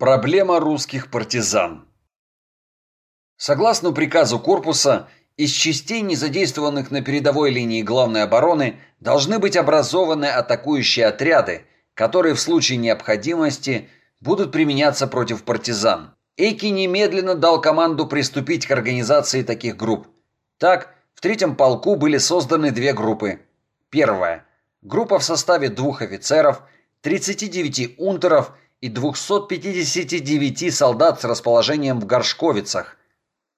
Проблема русских партизан. Согласно приказу корпуса, из частей, не задействованных на передовой линии главной обороны, должны быть образованы атакующие отряды, которые в случае необходимости будут применяться против партизан. Эйки немедленно дал команду приступить к организации таких групп. Так, в третьем полку были созданы две группы. Первая. Группа в составе двух офицеров, 39 унтеров и 259 солдат с расположением в Горшковицах.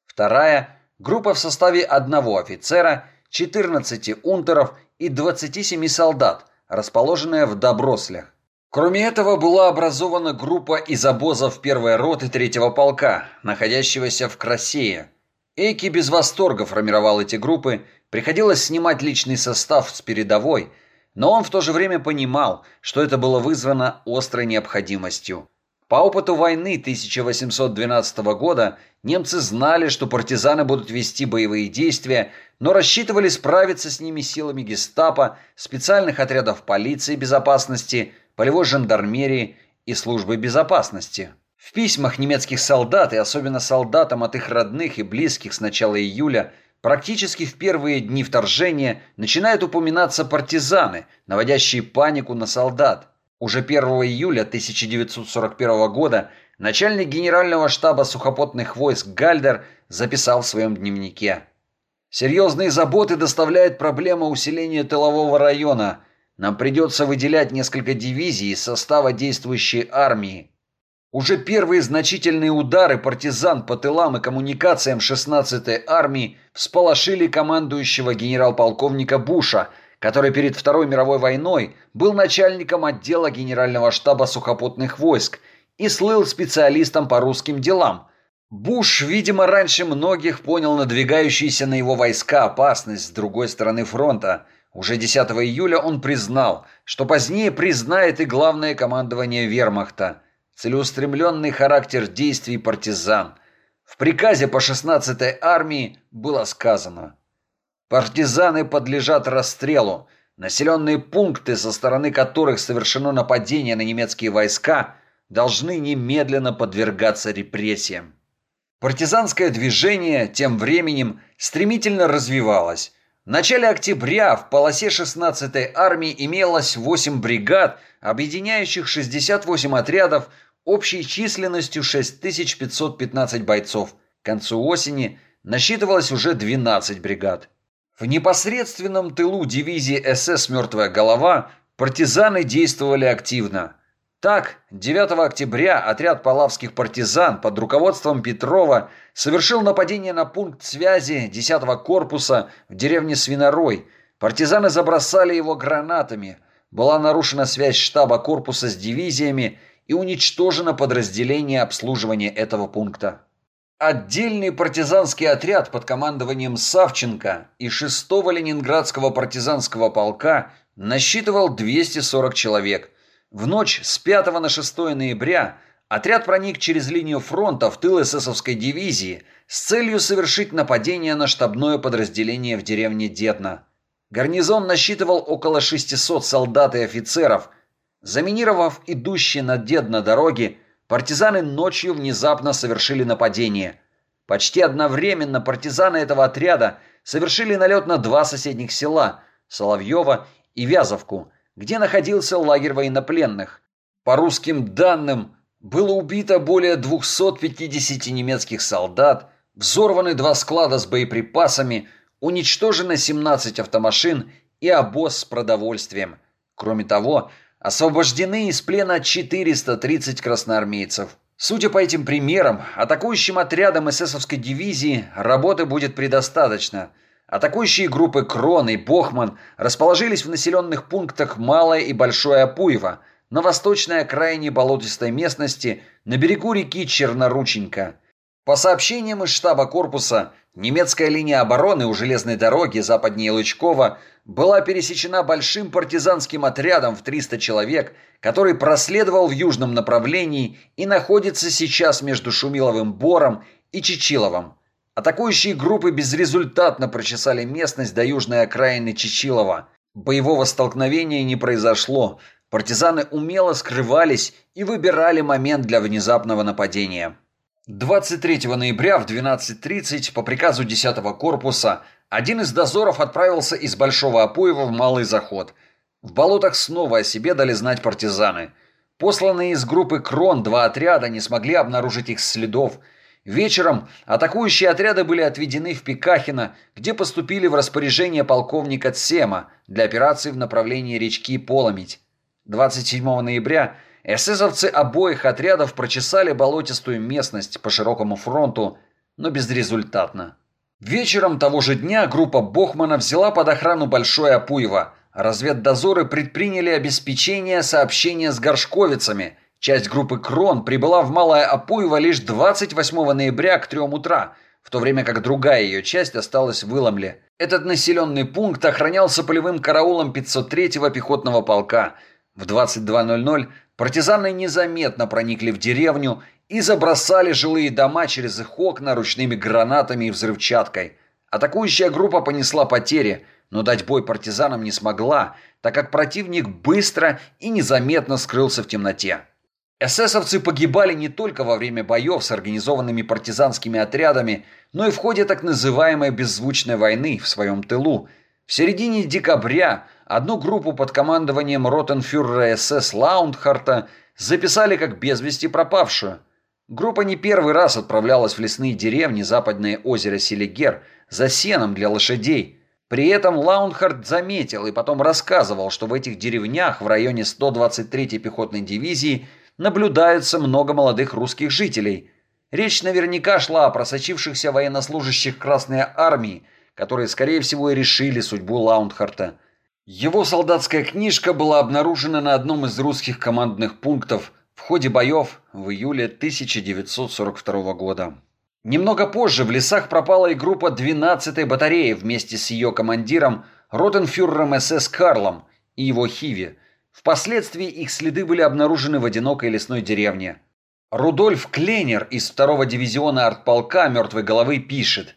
Вторая – группа в составе одного офицера, 14 унтеров и 27 солдат, расположенная в Доброслях. Кроме этого, была образована группа из обозов первой роты третьего полка, находящегося в Красее. Эйки без восторга формировал эти группы, приходилось снимать личный состав с передовой – но он в то же время понимал, что это было вызвано острой необходимостью. По опыту войны 1812 года немцы знали, что партизаны будут вести боевые действия, но рассчитывали справиться с ними силами гестапо, специальных отрядов полиции безопасности, полевой жандармерии и службы безопасности. В письмах немецких солдат и особенно солдатам от их родных и близких с начала июля Практически в первые дни вторжения начинают упоминаться партизаны, наводящие панику на солдат. Уже 1 июля 1941 года начальник генерального штаба сухопутных войск Гальдер записал в своем дневнике. «Серьезные заботы доставляет проблема усиления тылового района. Нам придется выделять несколько дивизий из состава действующей армии. Уже первые значительные удары партизан по тылам и коммуникациям 16-й армии всполошили командующего генерал-полковника Буша, который перед Второй мировой войной был начальником отдела Генерального штаба сухопутных войск и слыл специалистом по русским делам. Буш, видимо, раньше многих понял надвигающуюся на его войска опасность с другой стороны фронта. Уже 10 июля он признал, что позднее признает и главное командование вермахта – целеустремленный характер действий партизан. В приказе по 16-й армии было сказано «Партизаны подлежат расстрелу, населенные пункты, со стороны которых совершено нападение на немецкие войска, должны немедленно подвергаться репрессиям». Партизанское движение тем временем стремительно развивалось. В начале октября в полосе 16-й армии имелось 8 бригад, объединяющих 68 отрядов общей численностью 6515 бойцов. К концу осени насчитывалось уже 12 бригад. В непосредственном тылу дивизии СС «Мертвая голова» партизаны действовали активно. Так, 9 октября отряд палавских партизан под руководством Петрова совершил нападение на пункт связи 10-го корпуса в деревне Свинорой. Партизаны забросали его гранатами. Была нарушена связь штаба корпуса с дивизиями и уничтожено подразделение обслуживания этого пункта. Отдельный партизанский отряд под командованием Савченко и 6-го Ленинградского партизанского полка насчитывал 240 человек – в ночь с 5 на 6 ноября отряд проник через линию фронта в тыл эсэсовской дивизии с целью совершить нападение на штабное подразделение в деревне Детна. Гарнизон насчитывал около 600 солдат и офицеров. Заминировав идущие на Дедно дороги, партизаны ночью внезапно совершили нападение. Почти одновременно партизаны этого отряда совершили налет на два соседних села – Соловьева и Вязовку – где находился лагерь военнопленных. По русским данным, было убито более 250 немецких солдат, взорваны два склада с боеприпасами, уничтожено 17 автомашин и обоз с продовольствием. Кроме того, освобождены из плена 430 красноармейцев. Судя по этим примерам, атакующим отрядам эсэсовской дивизии работы будет предостаточно – Атакующие группы Крон и Бохман расположились в населенных пунктах Малое и Большое Апуево, на восточной окраине болотистой местности, на берегу реки Чернорученька. По сообщениям из штаба корпуса, немецкая линия обороны у железной дороги западнее Лычкова была пересечена большим партизанским отрядом в 300 человек, который проследовал в южном направлении и находится сейчас между Шумиловым Бором и Чечиловым. Атакующие группы безрезультатно прочесали местность до южной окраины Чичилова. Боевого столкновения не произошло. партизаны умело скрывались и выбирали момент для внезапного нападения. 23 ноября в 12.30 по приказу 10-го корпуса один из дозоров отправился из Большого Апуева в Малый Заход. В болотах снова о себе дали знать партизаны. Посланные из группы Крон два отряда не смогли обнаружить их следов. Вечером атакующие отряды были отведены в Пикахино, где поступили в распоряжение полковника Цема для операции в направлении речки Поломить. 27 ноября – Эсэсовцы обоих отрядов прочесали болотистую местность по широкому фронту, но безрезультатно. Вечером того же дня группа Бохмана взяла под охрану Большое Апуево. Разведдозоры предприняли обеспечение сообщения с горшковицами. Часть группы Крон прибыла в Малое Апуево лишь 28 ноября к 3 утра, в то время как другая ее часть осталась в Иломле. Этот населенный пункт охранялся полевым караулом 503-го пехотного полка. В 22.00 Партизаны незаметно проникли в деревню и забросали жилые дома через их окна ручными гранатами и взрывчаткой. Атакующая группа понесла потери, но дать бой партизанам не смогла, так как противник быстро и незаметно скрылся в темноте. Эсэсовцы погибали не только во время боев с организованными партизанскими отрядами, но и в ходе так называемой «беззвучной войны» в своем тылу. В середине декабря Одну группу под командованием ротенфюрера СС Лаундхарта записали как без вести пропавшую. Группа не первый раз отправлялась в лесные деревни западнее озера Селигер за сеном для лошадей. При этом Лаундхарт заметил и потом рассказывал, что в этих деревнях в районе 123-й пехотной дивизии наблюдается много молодых русских жителей. Речь наверняка шла о просочившихся военнослужащих Красной Армии, которые, скорее всего, и решили судьбу Лаундхарта – его солдатская книжка была обнаружена на одном из русских командных пунктов в ходе боев в июле 1942 года. Немного позже в лесах пропала и группа 12-й батареи вместе с ее командиром ротенфюрером СС Карлом и его Хиви. Впоследствии их следы были обнаружены в одинокой лесной деревне. Рудольф Кленер из 2-го дивизиона артполка «Мертвой головы» пишет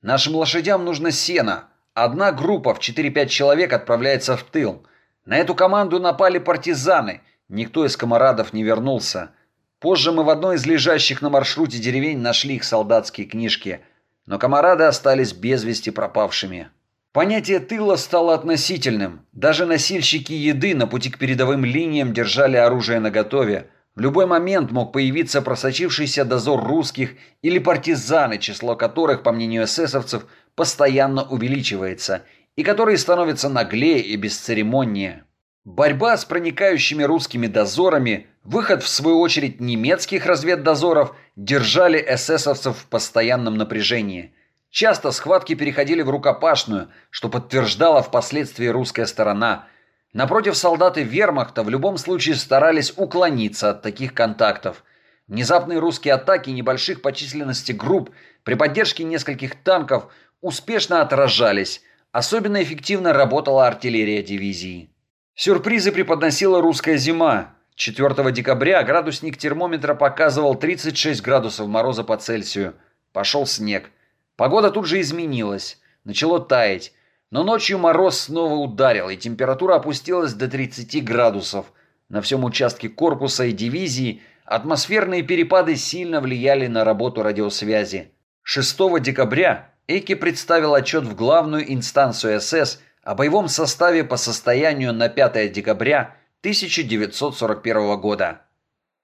«Нашим лошадям нужно сено, Одна группа в 4-5 человек отправляется в тыл. На эту команду напали партизаны. Никто из комарадов не вернулся. Позже мы в одной из лежащих на маршруте деревень нашли их солдатские книжки. Но комарады остались без вести пропавшими. Понятие тыла стало относительным. Даже носильщики еды на пути к передовым линиям держали оружие наготове. В любой момент мог появиться просочившийся дозор русских или партизаны, число которых, по мнению эсэсовцев, постоянно увеличивается и которые становятся наглее и бесцеремоннее. Борьба с проникающими русскими дозорами, выход в свою очередь немецких разведдозоров держали эсэсовцев в постоянном напряжении. Часто схватки переходили в рукопашную, что подтверждала впоследствии русская сторона. Напротив, солдаты вермахта в любом случае старались уклониться от таких контактов. Внезапные русские атаки небольших по численности групп при поддержке нескольких танков успешно отражались. Особенно эффективно работала артиллерия дивизии. Сюрпризы преподносила русская зима. 4 декабря градусник термометра показывал 36 градусов мороза по Цельсию. Пошел снег. Погода тут же изменилась. Начало таять. Но ночью мороз снова ударил, и температура опустилась до 30 градусов. На всем участке корпуса и дивизии атмосферные перепады сильно влияли на работу радиосвязи. 6 декабря Эйки представил отчет в главную инстанцию СС о боевом составе по состоянию на 5 декабря 1941 года.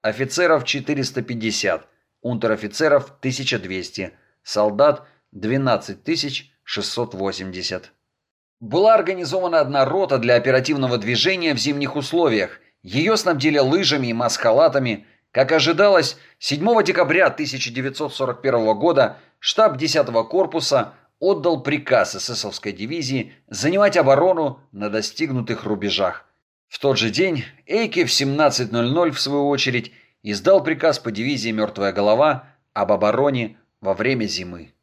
Офицеров 450, унтер-офицеров 1200, солдат 12680. Была организована одна рота для оперативного движения в зимних условиях. Ее снабдили лыжами и маскалатами. Как ожидалось, 7 декабря 1941 года штаб 10-го корпуса отдал приказ эсэсовской дивизии занимать оборону на достигнутых рубежах. В тот же день Эйке в 17.00, в свою очередь, издал приказ по дивизии «Мертвая голова» об обороне во время зимы.